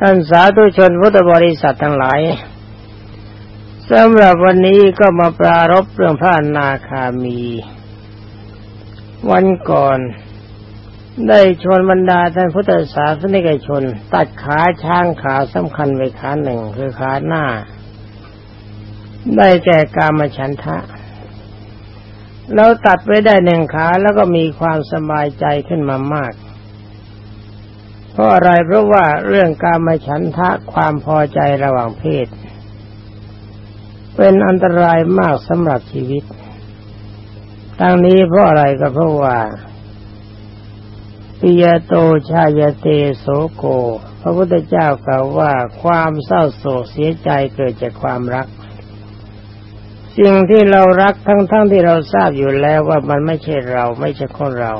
ท่านสาธุชนพุทธบริษัททั้งหลายสำหรับวันนี้ก็มาปรารบเรื่องพระนาคามี วันก่อน ได้ชวนบรรดาท่านพุทธศาสนิกชน ตัดขาช้างขาสำคัญไว้ขาหนึ่งคือขาหน้า ได้แก่กามฉันทะแล้วตัดไว้ได้หนึ่งขาแล้วก็มีความสบายใจขึ้นมามาก เพราะอะไรเพราะว่าเรื่องการมาฉันทะความพอใจระหว่างเพศ เป็นอันตรายมากสำหรับชีวิตตั้งนี้เพราะอะไรก็เพราะว่าปิยโตชายเตโสโก พระพุทธเจ้ากล่าวว่าความเศร้าโศกเสียใจเกิดจากความรัก สิ่งที่เรารักทั้งๆทที่เราทราบอยู่แล้วว่ามันไม่ใช่เราไม่ใช่คนเรา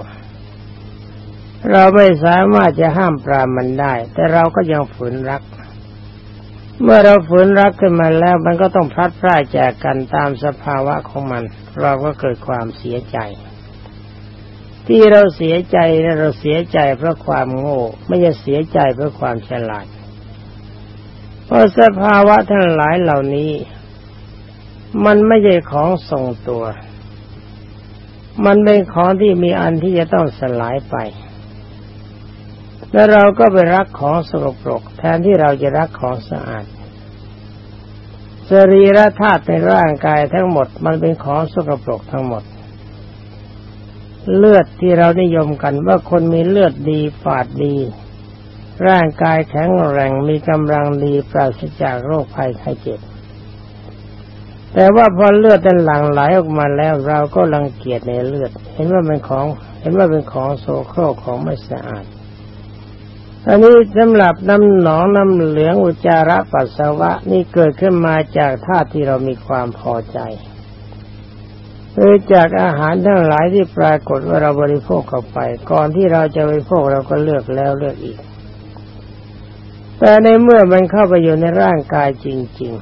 เราไม่สามารถจะห้ามปรามมันได้ แต่เราก็ยังฝืนรัก เมื่อเราฝืนรักขึ้นมาแล้ว มันก็ต้องพลัดพรากจากกันตามสภาวะของมัน เราก็เกิดความเสียใจ ที่เราเสียใจเราเสียใจเพราะความโง่ ไม่ใช่เสียใจเพราะความฉลาด เพราะสภาวะทั้งหลายเหล่านี้ มันไม่ใช่ของทรงตัว มันเป็นของที่มีอันที่จะต้องสลายไป แล้วเราก็ไปรักของสกปรก แทนที่เราจะรักของสะอาดสรีระธาตุในร่างกายทั้งหมดมันเป็นของสกปรกทั้งหมด เลือดที่เรานิยมกันว่าคนมีเลือดดีฝาดดี ร่างกายแข็งแรงมีกำลังดีปราศจากโรคภัยไข้เจ็บ แต่ว่าพอเลือดนั้นหลั่งไหลออกมาแล้วเราก็รังเกียจในเลือด เห็นว่าเป็นของ เห็นว่าเป็นของโสโครกของไม่สะอาด อันนี้สำหรับน้ำหนองน้ำเหลืองอุจจาระปัสสาวะนี่เกิดขึ้นมาจากธาตุที่เรามีความพอใจหรือจากอาหารทั้งหลายที่ปรากฏว่าเราบริโภคเข้าไป ก่อนที่เราจะบริโภคเราก็เลือกแล้วเลือกอีก แต่ในเมื่อมันเข้าไปอยู่ในร่างกายจริง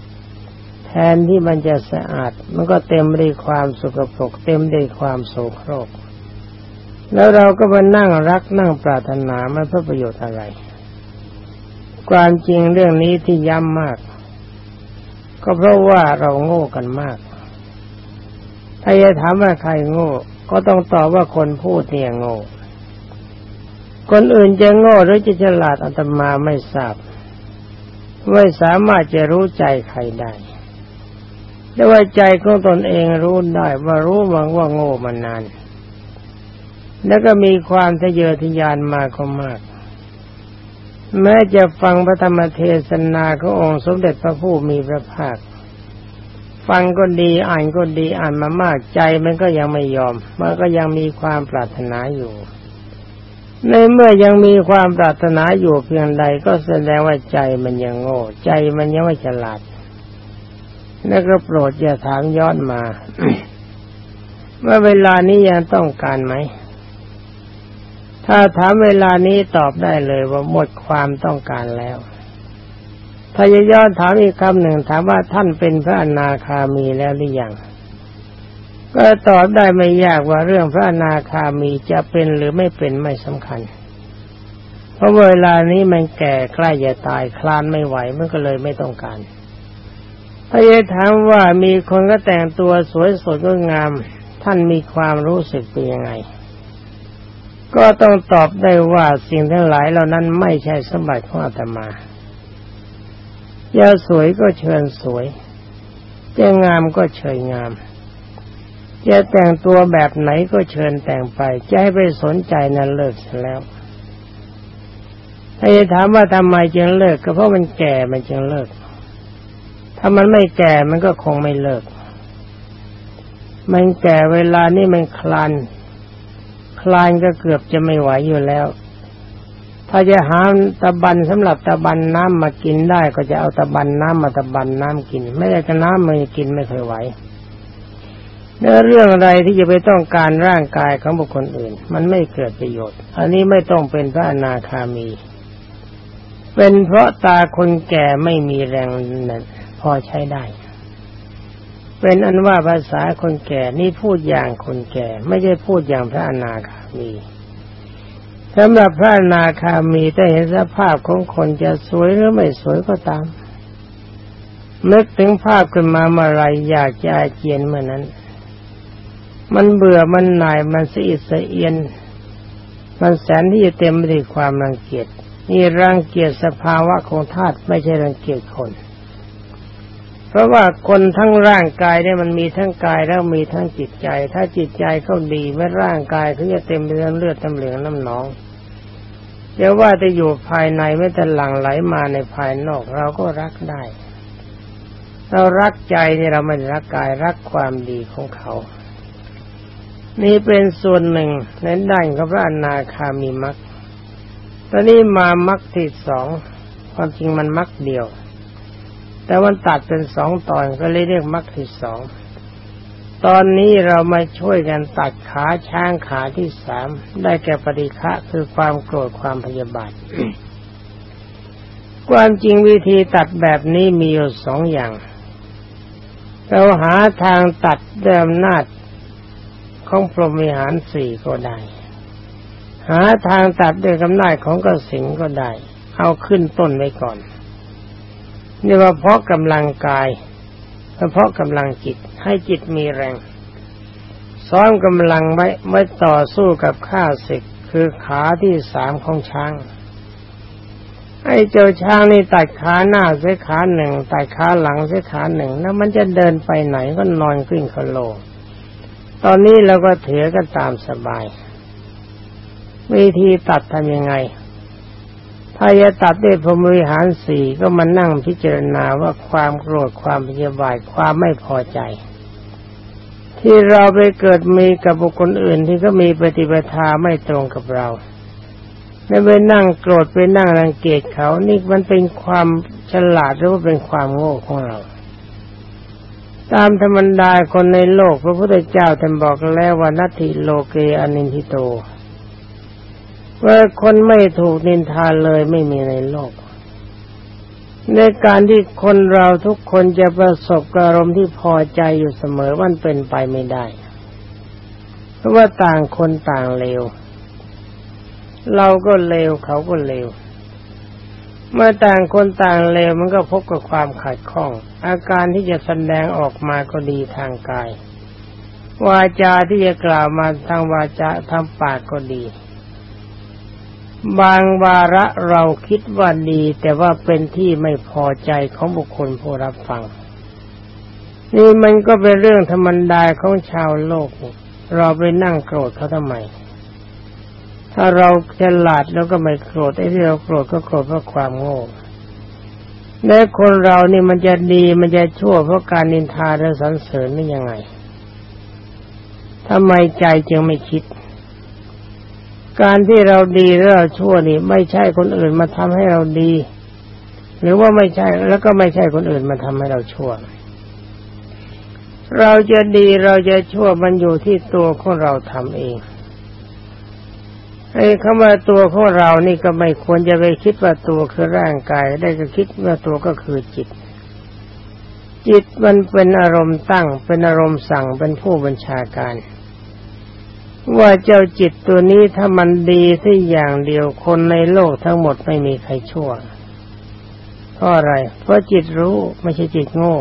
ๆ แทนที่มันจะสะอาด มันก็เต็มด้วยความสกปรกเต็มด้วยความโสโครก แล้วเราก็มานั่งรักนั่งปรารถนามันเพื่อประโยชน์อะไร ความจริงเรื่องนี้ที่ย้ำมาก ก็เพราะว่าเราโง่กันมาก ถ้าจะถามว่าใครโง่ ก็ต้องตอบว่าคนพูดเนี่ยโง่ คนอื่นจะโง่หรือจะฉลาดอัตมาไม่ทราบ ไม่สามารถจะรู้ใจใครได้แต่ว่าใจของตนเองรู้ได้ว่ารู้วังว่าโง่มานาน แล้วก็มีความทะเยอทะยานมาก็มาก แม้จะฟังพระธรรมเทศนาขององค์สมเด็จพระผู้มีพระภาค ฟังก็ดีอ่านก็ดีอ่านมามากใจมันก็ยังไม่ยอม มันก็ยังมีความปรารถนาอยู่ ในเมื่อยังมีความปรารถนาอยู่เพียงใดก็แสดงว่าใจมันยังโง่ ใจมันยังไม่ฉลาด แล้วก็โปรดอย่าถามย้อนมาว่าเวลานี้ยังต้องการไหม ถ้าถามเวลานี้ตอบได้เลยว่าหมดความต้องการแล้ว ถ้าจะย้อนถามอีกคำหนึ่งถามว่าท่านเป็นพระอนาคามีแล้วหรือยัง ก็ตอบได้ไม่ยากว่าเรื่องพระอนาคามีจะเป็นหรือไม่เป็นไม่สำคัญ เพราะเวลานี้มันแก่ใกล้จะตายคลานไม่ไหวมันก็เลยไม่ต้องการถ้าจะถามว่ามีคนก็แต่งตัวสวยสดก็งาม ท่านมีความรู้สึกเป็นยังไง ก็ต้องตอบได้ว่าสิ่งทั้งหลายเหล่านั้นไม่ใช่สมบัติของอาตมาจะสวยก็เชิญสวยจะงามก็เชิญงามจะแต่งตัวแบบไหนก็เชิญแต่งไปจะให้ไปสนใจนั้นเลิกแล้วถ้าจะถามว่าทำไมจึงเลิก ก็เพราะมันแก่มันจึงเลิก ถ้ามันไม่แก่มันก็คงไม่เลิก มันแก่เวลานี้มันคลาน คลานก็เกือบจะไม่ไหวอยู่แล้ว ถ้าจะหาตะบันสำหรับตะบันน้ำมากินได้ก็จะเอาตะบันน้ำมาตะบันน้ำกิน ไม่ได้จะน้ำมันกินไม่เคยไหวเนื้อเรื่องอะไรที่จะไปต้องการร่างกายของบุคคลอื่น มันไม่เกิดประโยชน์ อันนี้ไม่ต้องเป็นพระอนาคามี เป็นเพราะตาคนแก่ไม่มีแรงนั้นพอใช้ได้ เป็นอันว่าภาษาคนแก่นี่พูดอย่างคนแก่ ไม่ใช่พูดอย่างพระอนาคามีสำหรับพระอนาคามีแต่เห็นสภาพของคนจะสวยหรือไม่สวยก็ตามนึกถึงภาพขึ้นมาเมื่อไรอยากจะอาเจียนเมื่อนั้น มันเบื่อมันหน่ายมันสะอิดสะเอียน มันแสนที่จะเต็มไปด้วยความรังเกียจนี่รังเกียจสภาวะของธาตุไม่ใช่รังเกียจคน เพราะว่าคนทั้งร่างกายเนี่ยมันมีทั้งกายแล้วมีทั้งจิตใจ ถ้าจิตใจเขาดีไม่ร่างกายเขาจะเต็มไปด้วยเลือดน้ำเหลืองน้ำหนองจะว่าจะอยู่ภายในไม่แต่หลั่งไหลมาในภายนอก เราก็รักได้ เรารักใจเนี่ยเราไม่รักกายรักความดีของเขา นี่เป็นส่วนหนึ่งในด้านของพระอนาคามีมรรคตอนนี้มามักที่สองความจริงมันมักเดียว แต่วันตัดเป็นสองตอนก็เลยเรียกมักที่สองตอนนี้เรามาช่วยกันตัดขาช้างขาที่สามได้แก่ปฏิฆะคือความโกรธความพยาบาทความจริงวิธีตัดแบบนี้มีอยู่สองอย่าง เราหาทางตัดด้วยอำนาจของพรหมิหารสี่ก็ได้ หาทางตัดด้วยกำนาจของกระสิงก็ได้ เอาขึ้นต้นไว้ก่อน นี่ว่าเพราะกำลังกายเพราะกำลังจิตให้จิตมีแรง ซ้อมกำลังไว้ไม่ต่อสู้กับข้าศึกคือขาที่สามของช้างไอ้เจ้าช้างนี่ตัดขาหน้าเสียขาหนึ่งตัดขาหลังเสียขาหนึ่งแล้วมันจะเดินไปไหนก็นอนกลิ้งคโลตอนนี้เราก็เถือกันตามสบาย วิธีตัดทำยังไง ถ้าจะตัดด้พรมวิหารสี่ก็มานั่งพิจารณาว่าความโกรธความพยาบาทความไม่พอใจ ที่เราไปเกิดมีกับบุคคลอื่นที่ก็มีปฏิปทาไม่ตรงกับเราไม่ไปนั่งโกรธไปนั่งรังเกียจเขานี่มันเป็นความฉลาดหรือว่าเป็นความโง่ของเรา ตามธรรมดาคนในโลกพระพุทธเจ้าท่านบอกแล้วว่านัตถิโลเกอนินทิโต ว่าคนไม่ถูกนินทาเลยไม่มีในโลก ในการที่คนเราทุกคนจะประสบอารมณ์ที่พอใจอยู่เสมอมันเป็นไปไม่ได้ เพราะว่าต่างคนต่างเลว เราก็เลวเขาก็เลว เมื่อต่างคนต่างเลวมันก็พบกับความขัดข้อง อาการที่จะแสดงออกมาก็ดีทางกาย วาจาที่จะกล่าวมาทางวาจาทางปากก็ดี บางวาระเราคิดว่าดี แต่ว่าเป็นที่ไม่พอใจของบุคคลผู้รับฟัง นี่มันก็เป็นเรื่องธรรมดาของชาวโลก เราไปนั่งโกรธเขาทำไม ถ้าเราฉลาดแล้วก็ไม่โกรธไอ้ที่เราโกรธก็โกรธเพราะความโง่และคนเรานี่มันจะดีมันจะชั่วเพราะการนินทาและสรรเสริญนี่ยังไงทำไมใจจึงไม่คิด การที่เราดีหรือเราชั่วนี่ ไม่ใช่คนอื่นมาทำให้เราดี หรือว่าไม่ใช่แล้วก็ไม่ใช่คนอื่นมาทำให้เราชั่ว เราจะดีเราจะชั่วมันอยู่ที่ตัวของเราทำเองไอ้คำว่าตัวของเรานี่ก็ไม่ควรจะไปคิดว่าตัวคือร่างกาย ได้ก็คิดว่าตัวก็คือจิต จิตมันเป็นอารมณ์ตั้ง เป็นอารมณ์สั่งเป็นผู้บัญชาการ ว่าเจ้าจิตตัวนี้ถ้ามันดีที่อย่างเดียวคนในโลกทั้งหมดไม่มีใครชั่วเพราะอะไร เพราะจิตรู้ไม่ใช่จิตโง่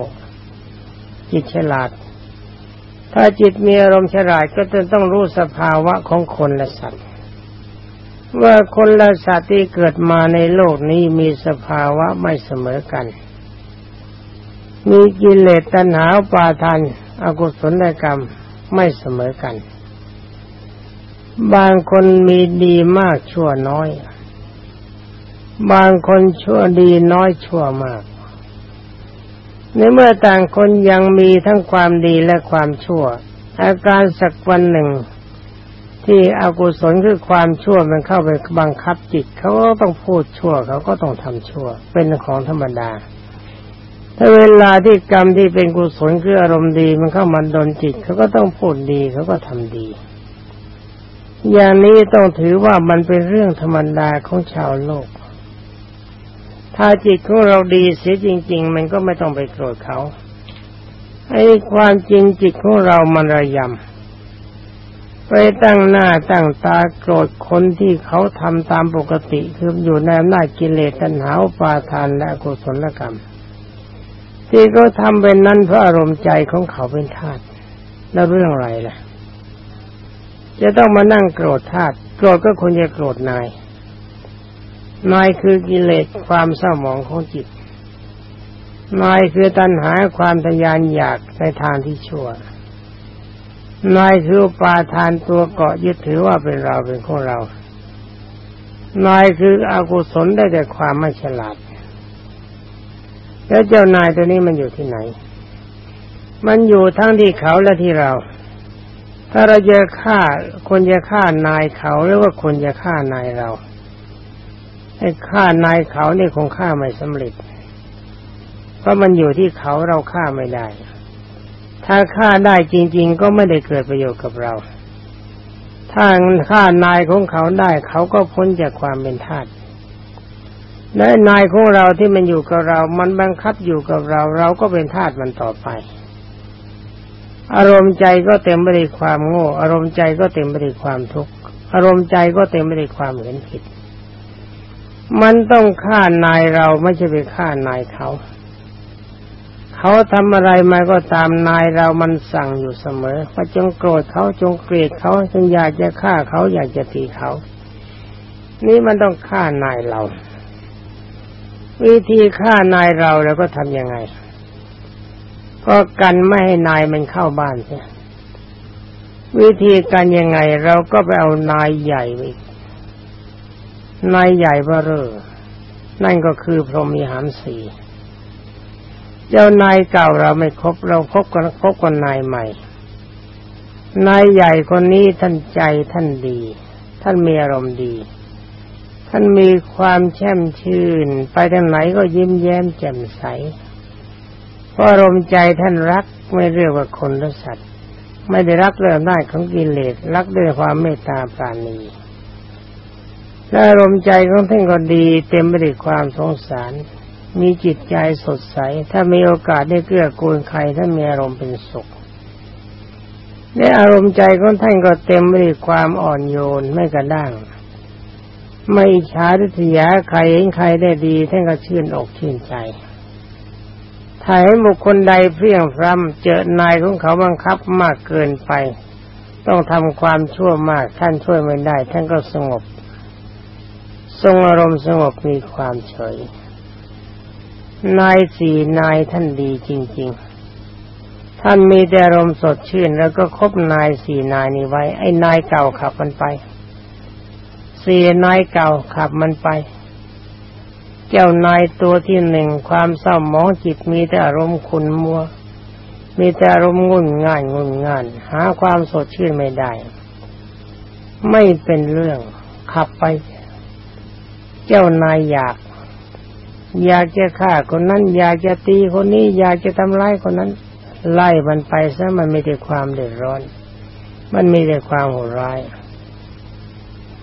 จิตฉลาด ถ้าจิตมีอารมณ์ฉลาดก็จะต้องรู้สภาวะของคนและสัตว์ว่าคนและสัตว์ที่เกิดมาในโลกนี้มีสภาวะไม่เสมอกัน มีกิเลสตัณหาปาทานอากุศลกรรมไม่เสมอกัน บางคนมีดีมากชั่วน้อย บางคนชั่วดีน้อยชั่วมาก ในเมื่อต่างคนยังมีทั้งความดีและความชั่ว อาการสักวันหนึ่ง ที่อกุศลคือความชั่วมันเข้าไปบังคับจิตเขาก็ต้องพูดชั่วเขาก็ต้องทำชั่ว เป็นของธรรมดา ถ้าเวลาที่กรรมที่เป็นกุศลคืออารมณ์ดีมันเข้ามาดนจิตเขาก็ต้องพูดดีเขาก็ทำดี อย่างนี้ต้องถือว่ามันเป็นเรื่องธรรมดาของชาวโลก ถ้าจิตของเราดีเสียจริง ๆ มันก็ไม่ต้องไปโกรธเขาไอ้ความจริงจิตของเรามันระยำไปตั้งหน้าตั้งตาโกรธคนที่เขาทำตามปกติคืออยู่ในอำนาจกิเลสตัณหาปาทานและกุศลกรรม ที่เขาทำเป็นนั้นเพราะอารมณ์ใจของเขาเป็นธาตุแล้วเรื่องอะไรล่ะ จะต้องมานั่งโกรธธาตุโกรธก็ควรจะโกรธนาย นายคือกิเลสความเศร้าหมองของจิต นายคือตัณหาความทยานอยากในทางที่ชั่วนายคือปาทานตัวเกาะยึดถือว่าเป็นเราเป็นของเรา นายคืออกุศลได้แต่ความไม่ฉลาด แล้วเจ้านายตัวนี้มันอยู่ที่ไหน มันอยู่ทั้งที่เขาและที่เรา ถ้าเราจะฆ่าคนจะฆ่านายเขาหรือว่าคนจะฆ่านายเราไอ้ฆ่านายเขาเนี่ยคงฆ่าไม่สำเร็จ เพราะมันอยู่ที่เขาเราฆ่าไม่ได้ ถ้าฆ่าได้จริง ๆ ก็ไม่ได้เกิดประโยชน์กับเรา ถ้าฆ่านายของเขาได้เขาก็พ้นจากความเป็นทาสและนายของเราที่มันอยู่กับเรา มันบังคับอยู่กับเรา เราก็เป็นทาสมันต่อไป อารมณ์ใจก็เต็มไปด้วยความโง่ อารมณ์ใจก็เต็มไปด้วยความทุกข์ อารมณ์ใจก็เต็มไปด้วยความเห็นผิด มันต้องฆ่านายเราไม่ใช่ไปฆ่านายเขา เขาทำอะไรมาก็ตามนายเรามันสั่งอยู่เสมอว่าจงโกรธเขาจงเกลียดเขาจงอยากจะฆ่าเขาอยากจะตีเขา นี่มันต้องฆ่านายเรา วิธีฆ่านายเราแล้วก็ทำยังไง ก็กันไม่ให้นายมันเข้าบ้านใช่วิธีการยังไงเราก็ไปเอานายใหญ่ไปนายใหญ่เบ้อเร่อนั่นก็คือพรหมีหารสี่เจ้านายเก่าเราไม่ครบเราคบกันคบกันนายใหม่ นายใหญ่คนนี้ท่านใจท่านดี ท่านมีอารมณ์ดี ท่านมีความแช่มชื่น ไปทางไหนก็ยิ้มแย้มแจ่มใส ราะอารมณ์ใจท่านรักไม่เรียกว่าคนหรือสัตว์ ไม่ได้รักเรื่องได้ของกิเลสรักด้วยความเมตตาปราณีและอารมณ์ใจของท่านก็ดี เต็มไปด้วยความสงสาร มีจิตใจสดใส ถ้ามีโอกาสได้เกื้อกูลใครท่านมีอารมณ์เป็นสุขในอารมณ์ใจของท่านก็เต็มไปด้วยความอ่อนโยนไม่กระด้าง ไม่ฉาดิษยาใครเห็นใครได้ดีท่านก็ชื่นอกชื่นใจ ถ้าเห็นบุคคลใดเพียงพรำเจอนายของเขาบังคับมากเกินไป ต้องทำความชั่วมากท่านช่วยไม่ได้ ท่านก็สงบ ทรงอารมณ์สงบมีความเฉย นายสี่นายท่านดีจริง ๆ ท่านมีแต่รมสดชื่น แล้วก็คบนายสี่นายนี้ไว้ ไอ้นายเก่าขับมันไป สี่นายเก่าขับมันไป เจ้านายตัวที่หนึ่งความเศร้าหมองจิตมีแต่อารมณ์ขุนมัว มีแต่อารมณ์งุ่นง่านงุ่นง่านหาความสดชื่นไม่ได้ ไม่เป็นเรื่องขับไป เจ้านายอยาก อยากจะฆ่าคนนั้น อยากจะตีคนนี้ อยากจะทำร้ายคนนั้น ไล่มันไปซะมันไม่ได้ความเดือดร้อน มันมีแต่ความโหดร้าย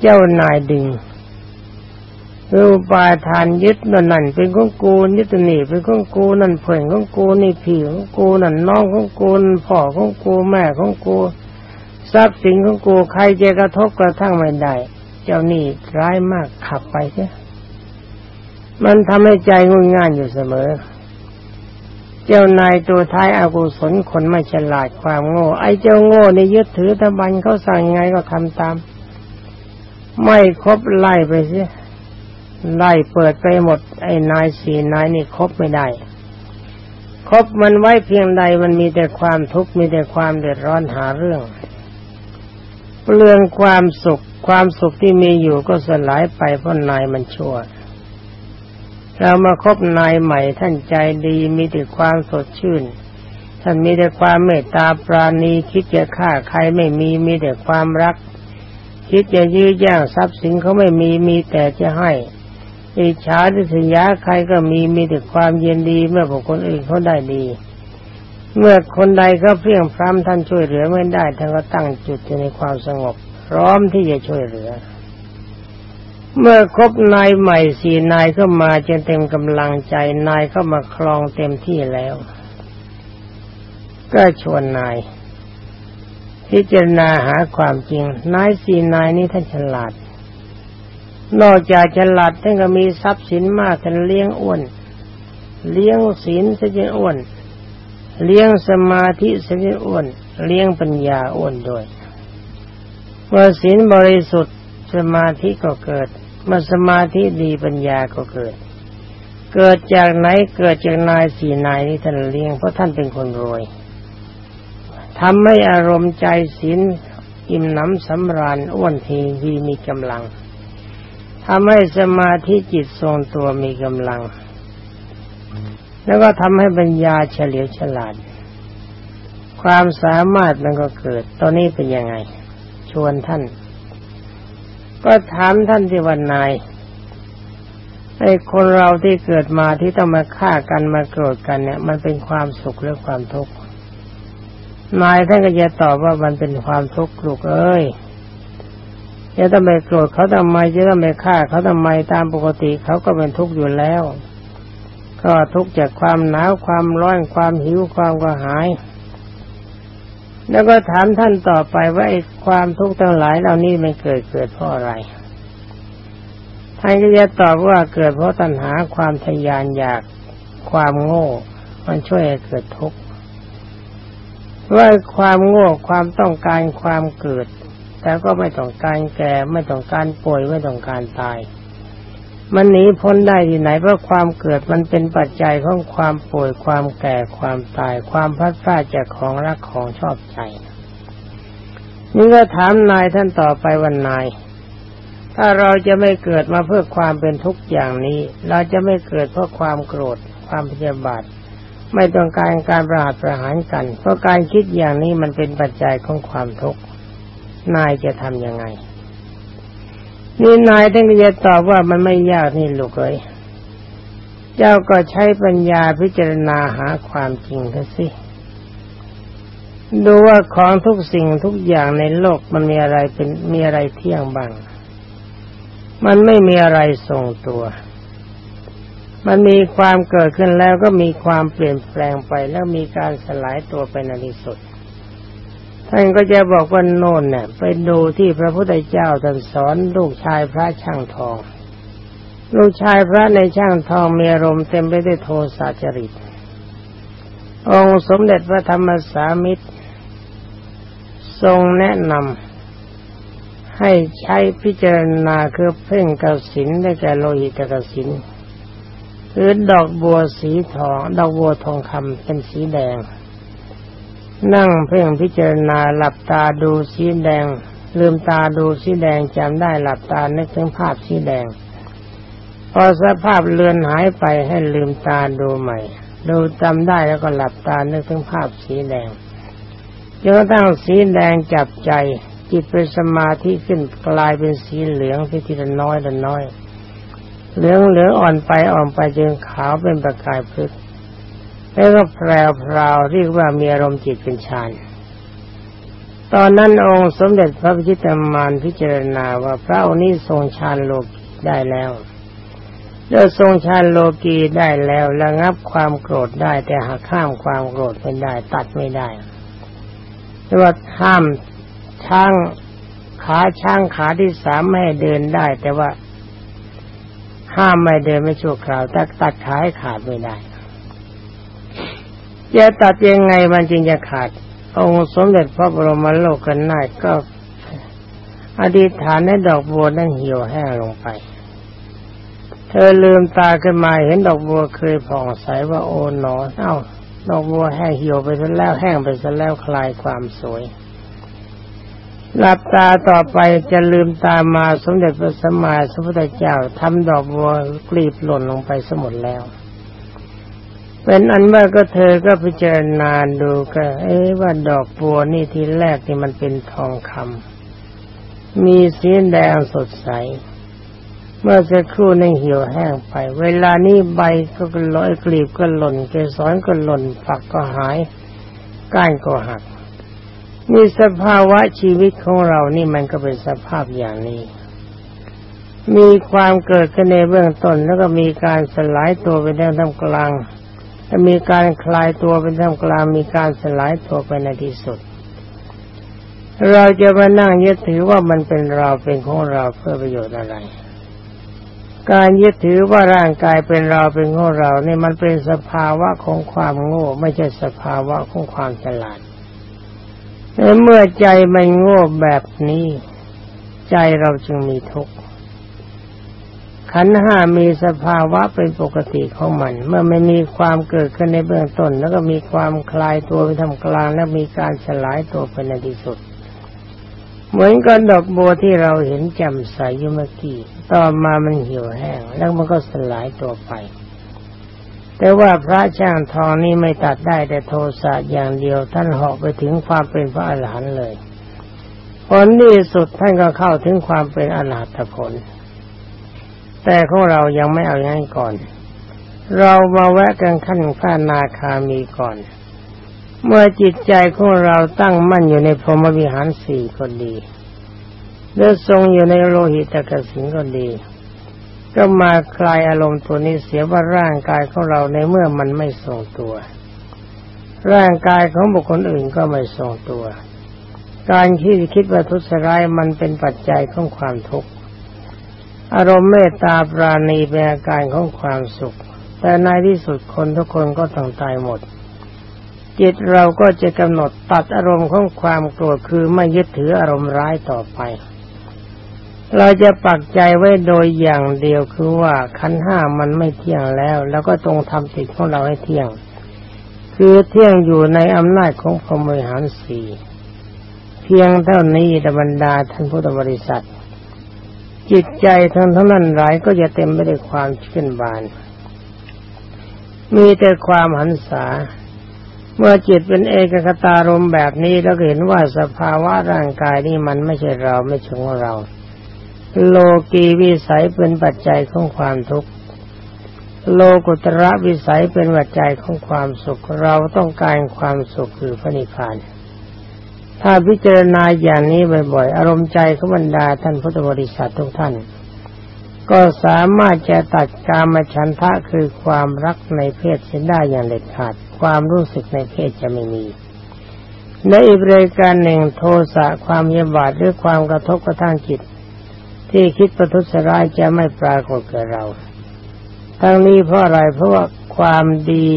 เจ้านายดึง รูปาทานยึดนั่นนั่นเป็นของกูยึดนี่เป็นของกูนั่นเพื่อนของกูนี่พี่ของกูนั่นน้องของกูพ่อของกูแม่ของกูทรัพย์สินของกูใครจะกระทบกระทั่งไม่ได้ เจ้านี่ร้ายมากขับไปใช่มันทำให้ใจงุนง่านอยู่เสมอ เจ้านายตัวท้ายอากุศลคนไม่ฉลาดความโง่ ไอ้เจ้าโง่ในยึดถือตะบันเขาสั่งไงก็ทำตาม ไม่ครบไล่ไปสิ ไล่เปิดไปหมด ไอ้นายสี่นายนี่ครบไม่ได้ครบมันไว้เพียงใดมันมีแต่ความทุกข์มีแต่ความเดือดร้อนหาเรื่อง เปลืองความสุขความสุขที่มีอยู่ก็สลายไปเพราะนายมันชั่ว เรามาคบนายใหม่ท่านใจดีมีแต่ความสดชื่น ท่านมีแต่ความเมตตาปราณีคิดจะฆ่าใครไม่มีมีแต่ความรัก คิดจะยื้อแย่งทรัพย์สินเขาไม่มีมีแต่จะให้ อิจฉาดิษยาใครก็มีมีแต่ความเย็นดีเมื่อบุคคลอื่นเขาได้ดี เมื่อคนใดก็เพียงพร้ำท่านช่วยเหลือไม่ได้ท่านก็ตั้งจุดอยู่ในความสงบ พร้อมที่จะช่วยเหลือ เมื่อครบนายใหม่สี่นายก็มาจนเต็มกำลังใจนายก็มาครองเต็มที่แล้ว ก็ชวนนาย พิจารณาหาความจริงนายสี่นายนี้ท่านฉลาด นอกจากฉลาดท่านก็มีทรัพย์สินมากท่านเลี้ยงอ้วน เลี้ยงศีลเสียอ้วน เลี้ยงสมาธิเสียอ้วน เลี้ยงปัญญาอ้วนด้วยเมื่อศีลบริสุทธิ์สมาธิก็เกิดเมื่อสมาธิดีปัญญาก็เกิด เกิดจากไหนเกิดจากนายสี่นายนี้ท่านเลี้ยงเพราะท่านเป็นคนรวยทำให้อารมณ์ใจศีลอิ่มหนำสำราญอ้วนทีวีมีกำลัง ทำให้สมาธิจิตทรงตัวมีกำลัง แล้วก็ทำให้ปัญญาเฉลียวฉลาด ความสามารถมันก็เกิด ตอนนี้เป็นยังไง ชวนท่าน ก็ถามท่านที่วันนายไอ้คนเราที่เกิดมาที่ต้องมาฆ่ากันมาโกรธกันเนี่ย มันเป็นความสุขหรือความทุกข์นายท่านก็จะตอบว่ามันเป็นความทุกข์ลูกเอ้ย จะต้องไปโกรธเขาทำไมจะต้องไปฆ่าเขาทำไมตามปกติเขาก็เป็นทุกข์อยู่แล้ว ก็ทุกข์จากความหนาวความร้อนความหิวความกระหาย แล้วก็ถามท่านต่อไปว่าไอ้ความทุกข์ทั้งหลายเหล่านี้มันเกิดเกิดเพราะอะไรท่านก็จะตอบว่าเกิดเพราะตัณหาความทยานอยากความโง่ มันช่วยให้เกิดทุกข์ว่าความโง่ความต้องการความเกิด แต่ก็ไม่ต้องการแก่ไม่ต้องการป่วยไม่ต้องการตาย มันหนีพ้นได้ที่ไหนเพราะความเกิดมันเป็นปัจจัยของความป่วยความแก่ความตาย ความพัดพลาดจากของรักของชอบใจนี่ก็ถามนายท่านต่อไปวันนาย ถ้าเราจะไม่เกิดมาเพื่อความเป็นทุกข์อย่างนี้ เราจะไม่เกิดเพราะความโกรธ ความพยาบาทไม่ต้องการการประหารประหารกัน เพราะการคิดอย่างนี้มันเป็นปัจจัยของความทุกข์ นายจะทำยังไง นี่นายท่านก็จะตอบว่ามันไม่ยากนี่ลูกเอ้ยเจ้าก็ใช้ปัญญาพิจารณาหาความจริงเถอะสิ ดูว่าของทุกสิ่งทุกอย่างในโลกมันมีอะไรเป็นมีอะไรเที่ยงบ้าง มันไม่มีอะไรทรงตัว มันมีความเกิดขึ้นแล้วก็มีความเปลี่ยนแปลงไปแล้วมีการสลายตัวไปในที่สุด ท่านก็จะบอกว่าโน่นเนี่ยไปดูที่พระพุทธเจ้าท่านสอนลูกชายพระช่างทอง ลูกชายพระในช่างทองมีอารมณ์เต็มไปด้วยโทสะจริต องค์สมเด็จพระธรรมสามิตร ทรงแนะนำให้ใช้พิจารณาคือเพ่งกสินได้แก่โลหิตกสินหรือดอกบัวสีทอง ดอกบัวทองคำเป็นสีแดง นั่งเพ่งพิจารณาหลับตาดูสีแดง ลืมตาดูสีแดงจำได้หลับตานึกถึงภาพสีแดง พอสภาพเลือนหายไปให้ลืมตาดูใหม่ ดูจำได้แล้วก็หลับตานึกถึงภาพสีแดงจนกระทั่งสีแดงจับใจ จิตเป็นสมาธิขึ้นกลายเป็นสีเหลืองทีละน้อยละน้อย เหลืองเหลืองอ่อนไปอ่อนไปจึงขาวเป็นประกายพึก แล้วก็แพรวพราวเรียกว่ามีอารมณ์จิตเป็นฌานตอนนั้นองค์สมเด็จพระพิชิตมารพิจารณาว่าพระองค์นี้ทรงฌานโลกีได้แล้วเมื่อทรงฌานโลกีได้แล้วระงับความโกรธได้ แต่หากข้ามความโกรธไม่ได้ ตัดไม่ได้แต่ว่าห้ามช้างขาช้างขาที่สามไม่ให้เดินได้ แต่ว่าห้ามไม่เดินไม่ชั่วคราวแต่ตัดขาให้ขาดไม่ได้ จะตัดยังไงมันจึงจะขาด องค์สมเด็จพระบรมโลกกันนาก็อธิษฐานให้ดอกบัวนั้นเหี่ยวแห้งลงไป เธอลืมตาขึ้นมาเห็นดอกบัวเคยผ่องใสว่าโอ๋หนอเอ้าดอกบัวแห้งเหี่ยวไปซะแล้วแห้งไปซะแล้วคลายความสวย หลับตาต่อไปจะลืมตามาสมเด็จพระสัมมาสัมพุทธเจ้าทำดอกบัวกลีบหล่นลงไปสมดแล้ว เป็นอันว่าก็เธอก็พิจารณาดูก็ เอ๊ว่าดอกบัวนี่ทีแรกนี่มันเป็นทองคำมีสีแดงสดใส เมื่อสักครู่นึงเหี่ยวแห้งไป เวลานี้ใบก็ลอยกลีบก็หล่นเกสรก็หล่นฝักก็หาย ก้านก็หักนี่สภาวะชีวิตของเรานี่มันก็เป็นสภาพอย่างนี้ มีความเกิดขึ้นในเบื้องต้นแล้วก็มีการสลายตัวไปในท่ามกลาง มีการคลายตัวเป็นท่ามกลางมีการสลายตัวไปในที่สุด เราจะมานั่งยึดถือว่ามันเป็นเราเป็นของเราเพื่อประโยชน์อะไร การยึดถือว่าร่างกายเป็นเราเป็นของเราเนี่ยมันเป็นสภาวะของความโง่ ไม่ใช่สภาวะของความฉลาดในเมื่อใจมันโง่แบบนี้ ใจเราจึงมีทุกข์ ขันห้ามีสภาวะเป็นปกติของมัน เมื่อไม่มีความเกิดขึ้นในเบื้องต้น แล้วก็มีความคลายตัวไปทำกลาง และมีการสลายตัวไปในที่สุด เหมือนกับดอกบัวที่เราเห็นจ่มใสอยู่เมื่อกี้ต่อมามันเหี่ยวแห้ง แล้วมันก็สลายตัวไป แต่ว่าพระช่างทองนี้ไม่ตัดได้แต่โทสะอย่างเดียว ท่านเหาะไปถึงความเป็นพระอรหันต์เลยผลที่สุดท่านก็เข้าถึงความเป็นอรหัตผล แต่ของเรายังไม่เอาอย่างนั้นก่อน เรามาแวะกันขั้นข้านาคามีก่อน เมื่อจิตใจของเราตั้งมั่นอยู่ในพรหมวิหารสี่ก็ดีเลือทรงอยู่ในโลหิตกสิงก็ดี ก็มาคลายอารมณ์ตัวนี้เสียว่าร่างกายของเราในเมื่อมันไม่ทรงตัว ร่างกายของบุคคลอื่นก็ไม่ทรงตัว การคิดคิดว่าทุสร้ายมันเป็นปัจจัยของความทุกข์ อารมณ์เมตตาปราณีเป็นอาการของความสุข แต่ในที่สุดคนทุกคนก็ต้องตายหมด จิตเราก็จะกำหนดตัดอารมณ์ของความโกรธคือไม่ยึดถืออารมณ์ร้ายต่อไป เราจะปักใจไว้โดยอย่างเดียวคือว่าขันห้ามันไม่เที่ยงแล้ว แล้วก็ตรงทำจิตของเราให้เที่ยง คือเที่ยงอยู่ในอำนาจของพรหมวิหารสี่เพียงเท่านี้ธรรดาท่านพุทธบริษัท จิตใจทั้งทั้งนั้นหลายก็จะเต็มไปด้วยความชื่นบาน มีแต่ความหันษา เมื่อจิตเป็นเอกคตารมแบบนี้แล้วเห็นว่าสภาวะร่างกายนี่มันไม่ใช่เราไม่ใช่ของเรา โลกีวิสัยเป็นปัจจัยของความทุกข์โลกุตระวิสัยเป็นปัจจัยของความสุข เราต้องการความสุขคือพระนิพพาน ถ้าพิจารณาอย่างนี้บ่อยๆ อารมณ์ใจขบรรดาท่านพุทธบริษัททุกท่าน ก็สามารถจะตัดกามฉันทะคือความรักในเพศเสียได้อย่างเด็ดขาด ความรู้สึกในเพศจะไม่มีในอีกรายการหนึ่งโทสะความเยียบาดหรือความกระทบกระทั่งจิต ที่คิดประทุษร้ายจะไม่ปรากฏแก่เรา ทั้งนี้เพราะอะไรเพราะว่าความดี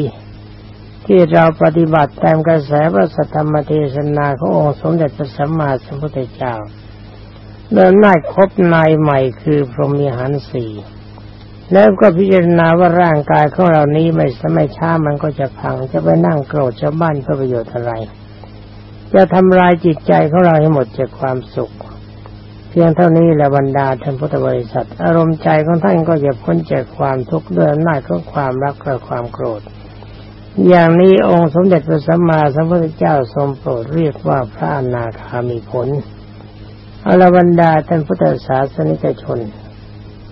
ที่เราปฏิบัติตามกระแสพระสัทธรรมเทศนาขององค์สมเด็จพระสัมมาสัมพุทธเจ้าเดินหน้าครบนายใหม่คือพรหมีหันสี่แล้วก็พิจารณาว่าร่างกายของเรานี้ไม่สมัยช้ามันก็จะพังจะไปนั่งโกรธชาวบ้านเพื่อประโยชน์อะไร จะทำลายจิตใจของเราให้หมดจากความสุข เพียงเท่านี้แหละบรรดาท่านพุทธบริษัท อารมณ์ใจของท่านก็จะพ้นจากความทุกข์ด้วยอำนาจของความรักและความโกรธ อย่างนี้องค์สมเด็จพระสัมมาสัมพุทธเจ้าทรงโปรดเรียกว่าพระอนาคามีผลอรบรรดาท่านพุทธศาสนิกชน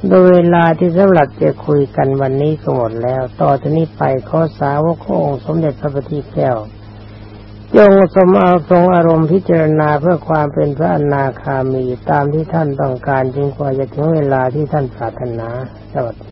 โดยเวลาที่สำหรับจะคุยกันวันนี้ก็หมดแล้ว ต่อจากนี้ไปขอสาวกองค์สมเด็จพระบัณฑิตแก้วจงสมเอาทรงอารมณ์พิจารณาเพื่อความเป็นพระอนาคามีตามที่ท่านต้องการจึงกว่าจะถึงเวลาที่ท่านปรารถนาสวัสดี